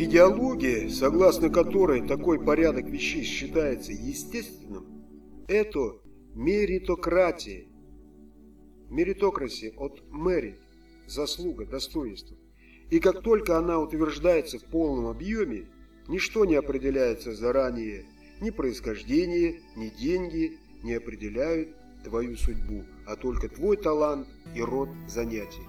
Идеология, согласно которой такой порядок вещей считается естественным, это меритократия. Меритокраси от merit – заслуга, достоинство. И как только она утверждается в полном объеме, ничто не определяется заранее, ни происхождение, ни деньги не определяют твою судьбу, а только твой талант и род занятий.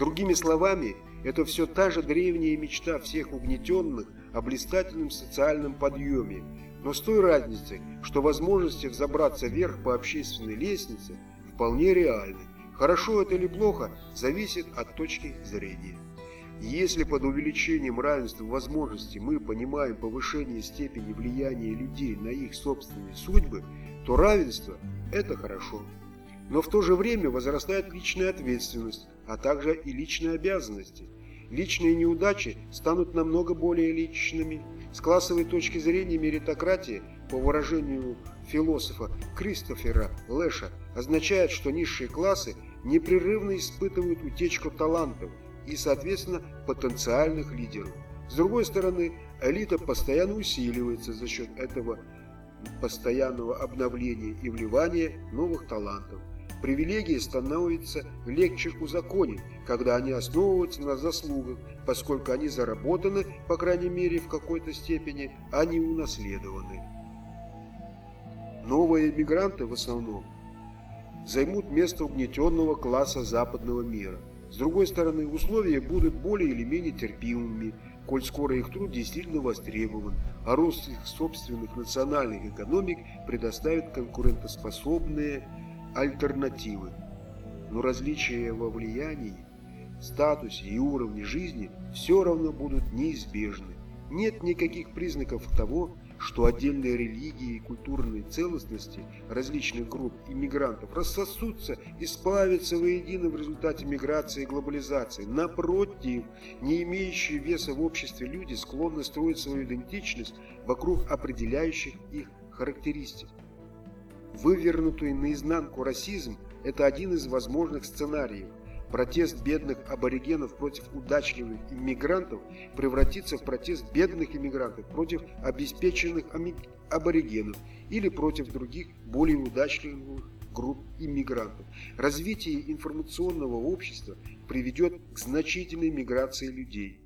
Другими словами, это все та же древняя мечта всех угнетенных о блистательном социальном подъеме, но с той разницей, что возможности взобраться вверх по общественной лестнице вполне реальны. Хорошо это или плохо, зависит от точки зрения. Если под увеличением равенства возможностей мы понимаем повышение степени влияния людей на их собственные судьбы, то равенство – это хорошо. Но в то же время возрастает личная ответственность, а также и личные обязанности. Личные неудачи станут намного более личными. С классовой точки зрения меритократия, по выражению философа Кристофера Лэша, означает, что низшие классы непрерывно испытывают утечку талантов и, соответственно, потенциальных лидеров. С другой стороны, элита постоянно усиливается за счет этого постоянного обновления и вливания новых талантов. Привилегии становятся легче узаконить, когда они основываются на заслугах, поскольку они заработаны, по крайней мере в какой-то степени, а не унаследованы. Новые мигранты в основном займут место угнетенного класса западного мира. С другой стороны, условия будут более или менее терпимыми, коль скоро их труд действительно востребован, а рост их собственных национальных экономик предоставит конкурентоспособные альтернативы. Но различия во влиянии, статусе и уровне жизни все равно будут неизбежны. Нет никаких признаков того, что отдельные религии и культурные целостности различных групп иммигрантов рассосутся и сплавятся воедино в результате миграции и глобализации. Напротив, не имеющие веса в обществе люди склонны строить свою идентичность вокруг определяющих их характеристик. Вывернутый наизнанку расизм – это один из возможных сценариев. Протест бедных аборигенов против удачливых иммигрантов превратится в протест бедных иммигрантов против обеспеченных аборигенов или против других более удачливых групп иммигрантов. Развитие информационного общества приведет к значительной миграции людей.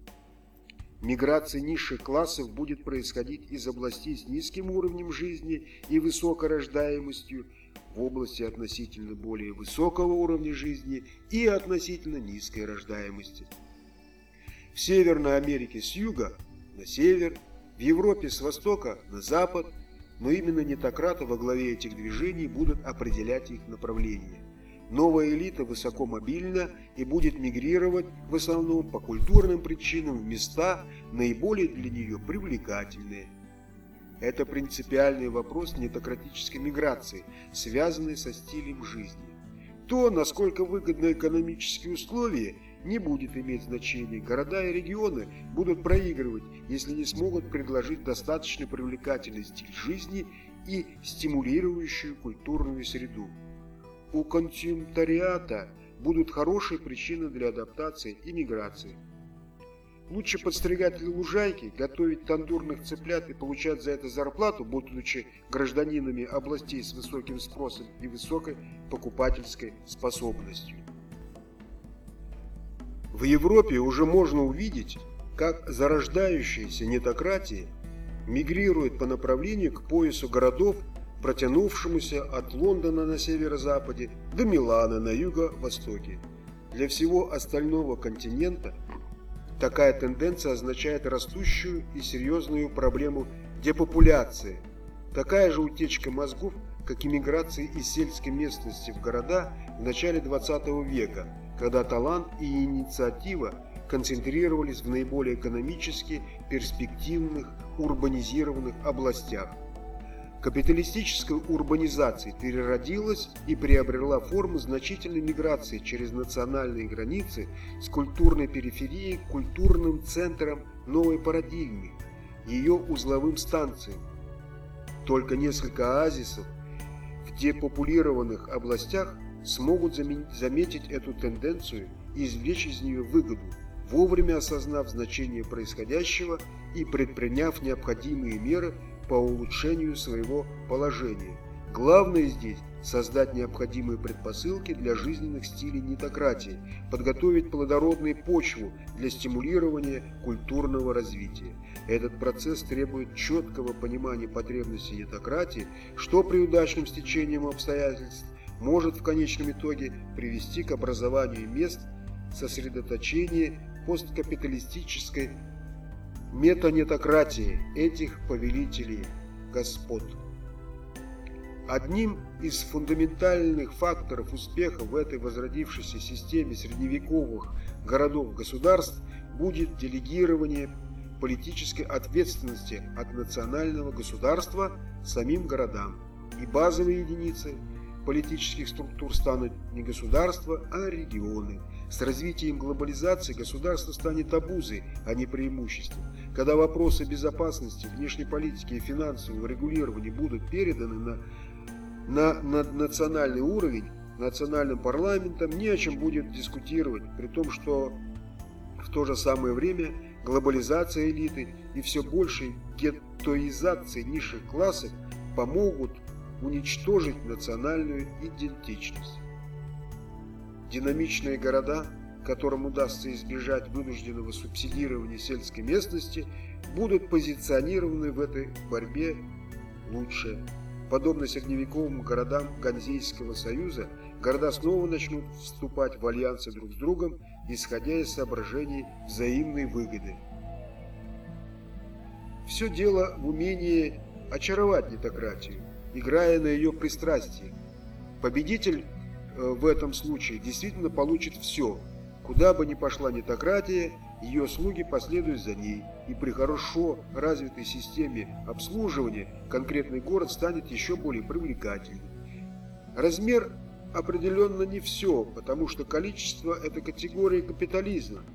Миграция низших классов будет происходить из областей с низким уровнем жизни и высокой рождаемостью в области относительно более высокого уровня жизни и относительно низкой рождаемости. В Северной Америке с юга на север, в Европе с востока на запад, но именно нетократы во главе этих движений будут определять их направление. Новая элита высоко мобильна и будет мигрировать в основном по культурным причинам в места, наиболее для нее привлекательные. Это принципиальный вопрос нетократической миграции, связанный со стилем жизни. То, насколько выгодны экономические условия, не будет иметь значения. Города и регионы будут проигрывать, если не смогут предложить достаточно привлекательный стиль жизни и стимулирующую культурную среду у континентариата будут хорошие причины для адаптации и миграции. Лучше подстригать лужайки, готовить тандурных цыплят и получать за это зарплату, будучи гражданинами областей с высоким спросом и высокой покупательской способностью. В Европе уже можно увидеть, как зарождающаяся нетократия мигрирует по направлению к поясу городов протянувшемуся от Лондона на северо-западе до Милана на юго-востоке. Для всего остального континента такая тенденция означает растущую и серьезную проблему депопуляции. Такая же утечка мозгов, как и миграция из сельской местности в города в начале 20 века, когда талант и инициатива концентрировались в наиболее экономически перспективных урбанизированных областях. Капиталистическая урбанизация переродилась и приобрела форму значительной миграции через национальные границы с культурной периферии к культурным центрам новой парадигмы, ее узловым станциям. Только несколько оазисов в депопулированных областях смогут заметить эту тенденцию и извлечь из нее выгоду. вовремя осознав значение происходящего и предприняв необходимые меры по улучшению своего положения. Главное здесь – создать необходимые предпосылки для жизненных стилей нетократии, подготовить плодородную почву для стимулирования культурного развития. Этот процесс требует четкого понимания потребностей нетократии, что при удачном стечении обстоятельств может в конечном итоге привести к образованию мест сосредоточения посткапиталистической метанетократии этих повелителей господ. Одним из фундаментальных факторов успеха в этой возродившейся системе средневековых городов-государств будет делегирование политической ответственности от национального государства самим городам и базовые единицы политических структур станут не государства, а регионы. С развитием глобализации государство станет обузой, а не преимуществом. Когда вопросы безопасности, внешней политики и финансового регулирования будут переданы на, на, на национальный уровень, национальным парламентам не о чем будет дискутировать, при том, что в то же самое время глобализация элиты и все большей геттоизация низших классов помогут уничтожить национальную идентичность. Динамичные города, которым удастся избежать вынужденного субсидирования сельской местности, будут позиционированы в этой борьбе лучше. Подобно средневековым городам Ганзейского союза, города снова начнут вступать в альянсы друг с другом, исходя из соображений взаимной выгоды. Все дело в умении очаровать нетократию играя на ее пристрастии. Победитель в этом случае действительно получит все. Куда бы ни пошла нетократия, ее слуги последуют за ней, и при хорошо развитой системе обслуживания конкретный город станет еще более привлекательным. Размер определенно не все, потому что количество – это категория капитализма –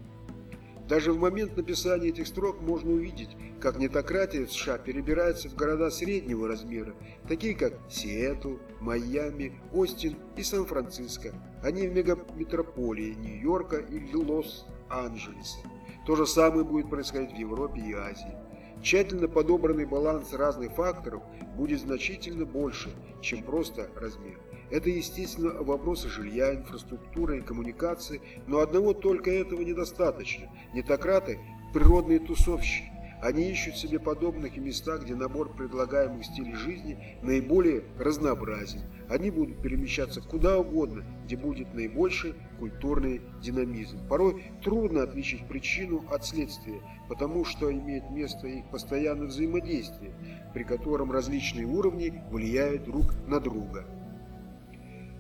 даже в момент написания этих строк можно увидеть, как нетократия в США перебирается в города среднего размера, такие как Сиэтл, Майами, Остин и Сан-Франциско, а не в мегаметрополии Нью-Йорка или Лос-Анджелеса. То же самое будет происходить в Европе и Азии. Тщательно подобранный баланс разных факторов будет значительно больше, чем просто размер. Это, естественно, вопросы жилья, инфраструктуры и коммуникации, но одного только этого недостаточно. Нетократы – природные тусовщики. Они ищут себе подобных и места, где набор предлагаемых стилей жизни наиболее разнообразен. Они будут перемещаться куда угодно, где будет наибольший культурный динамизм. Порой трудно отличить причину от следствия, потому что имеет место их постоянное взаимодействие, при котором различные уровни влияют друг на друга.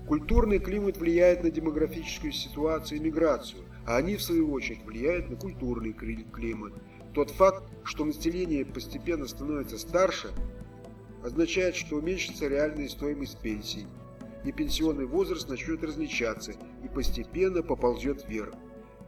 Культурный климат влияет на демографическую ситуацию и миграцию, а они, в свою очередь, влияют на культурный климат. Тот факт, что население постепенно становится старше, означает, что уменьшится реальная стоимость пенсий, и пенсионный возраст начнет различаться и постепенно поползет вверх.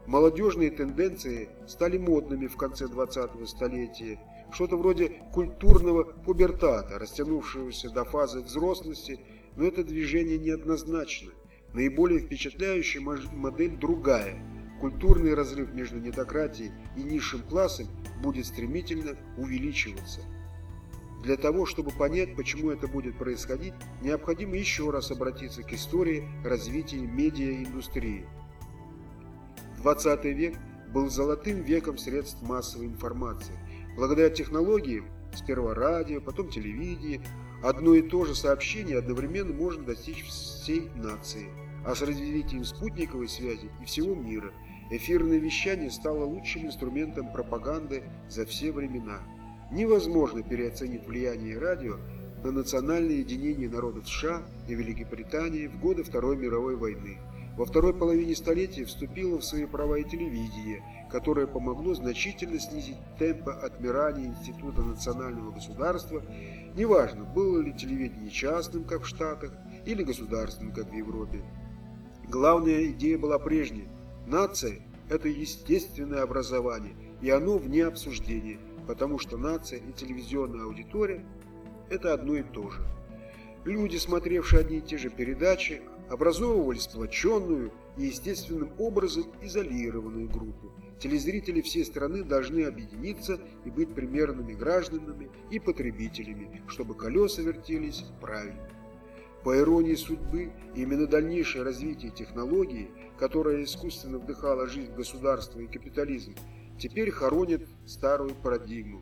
Молодежные тенденции стали модными в конце 20-го столетия, что-то вроде культурного пубертата, растянувшегося до фазы взрослости – но это движение неоднозначно. Наиболее впечатляющая модель другая. Культурный разрыв между нетократией и низшим классом будет стремительно увеличиваться. Для того, чтобы понять, почему это будет происходить, необходимо еще раз обратиться к истории развития медиаиндустрии. 20 век был золотым веком средств массовой информации. Благодаря технологиям, сперва радио, потом телевидение, Одно и то же сообщение одновременно может достичь всей нации, а с развитием спутниковой связи и всего мира эфирное вещание стало лучшим инструментом пропаганды за все времена. Невозможно переоценить влияние радио на национальное единение народов США и Великобритании в годы Второй мировой войны. Во второй половине столетия вступило в свои права и телевидение, которое помогло значительно снизить темпы отмирания Института национального государства Неважно, было ли телевидение частным, как в Штатах, или государственным, как в Европе. Главная идея была прежней. Нация – это естественное образование, и оно вне обсуждения, потому что нация и телевизионная аудитория – это одно и то же. Люди, смотревшие одни и те же передачи, образовывали сплоченную и естественным образом изолированную группу. Телезрители всей страны должны объединиться и быть примерными гражданами и потребителями, чтобы колеса вертелись правильно. По иронии судьбы, именно дальнейшее развитие технологии, которое искусственно вдыхало жизнь государства и капитализм, теперь хоронит старую парадигму.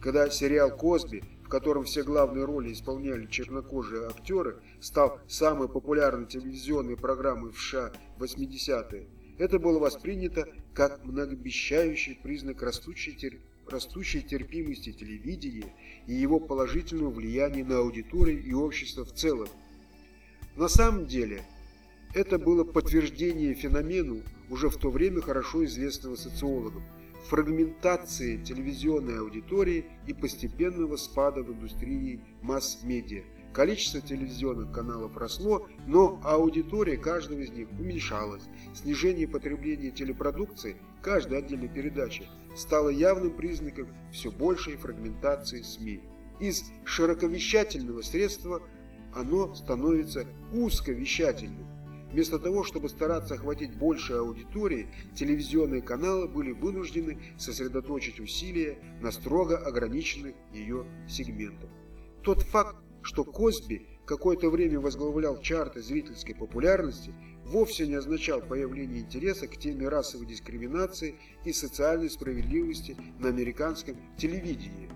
Когда сериал «Косби», в котором все главные роли исполняли чернокожие актеры, стал самой популярной телевизионной программой в США в 80-е, это было воспринято как многообещающий признак растущей терпимости растущей терпимости телевидения и его положительного влияния на аудиторию и общество в целом. На самом деле, это было подтверждение феномену, уже в то время хорошо известного социологам, фрагментации телевизионной аудитории и постепенного спада в индустрии масс-медиа – Количество телевизионных каналов росло, но аудитория каждого из них уменьшалась. Снижение потребления телепродукции каждой отдельной передачи стало явным признаком все большей фрагментации СМИ. Из широковещательного средства оно становится узковещательным. Вместо того, чтобы стараться охватить больше аудитории, телевизионные каналы были вынуждены сосредоточить усилия на строго ограниченных ее сегментах. Тот факт, что Косби какое-то время возглавлял чарты зрительской популярности, вовсе не означал появление интереса к теме расовой дискриминации и социальной справедливости на американском телевидении.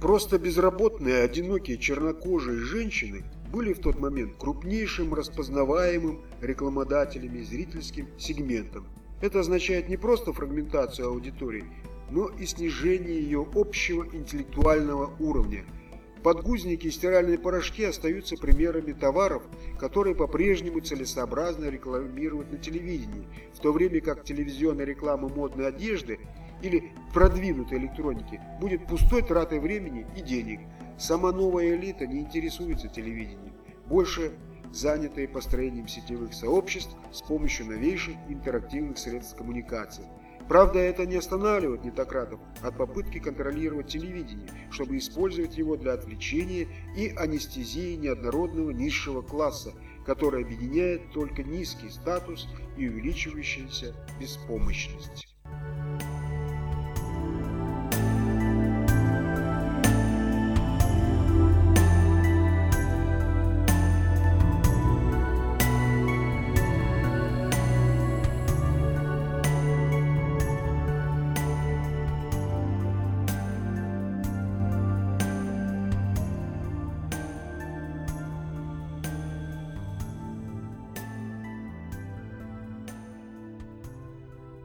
Просто безработные, одинокие чернокожие женщины были в тот момент крупнейшим распознаваемым рекламодателями зрительским сегментом. Это означает не просто фрагментацию аудитории, но и снижение ее общего интеллектуального уровня – Подгузники и стиральные порошки остаются примерами товаров, которые по-прежнему целесообразно рекламировать на телевидении, в то время как телевизионная реклама модной одежды или продвинутой электроники будет пустой тратой времени и денег. Сама новая элита не интересуется телевидением, больше занятые построением сетевых сообществ с помощью новейших интерактивных средств коммуникации – Правда, это не останавливает нетократов от попытки контролировать телевидение, чтобы использовать его для отвлечения и анестезии неоднородного низшего класса, который объединяет только низкий статус и увеличивающаяся беспомощность.